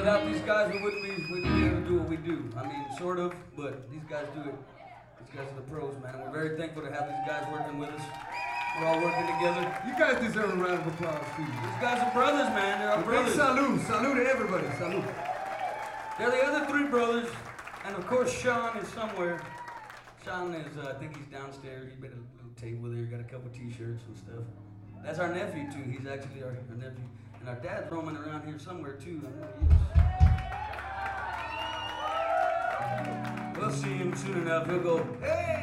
without these guys, we wouldn't be, we wouldn't be able to do what we do. I mean, sort of, but these guys do it. These guys are the pros, man. And we're very thankful to have these guys working with us. We're all working together. You guys deserve a round of applause, too. These guys are brothers, man. They're our brothers. salute. Salute to everybody. Salute. They're the other three brothers, and of course Sean is somewhere. Sean is, uh, I think he's downstairs. He made a little table there. Got a couple T-shirts and stuff. That's our nephew too. He's actually our, our nephew, and our dad's roaming around here somewhere too. We'll see him soon enough. He'll go, hey.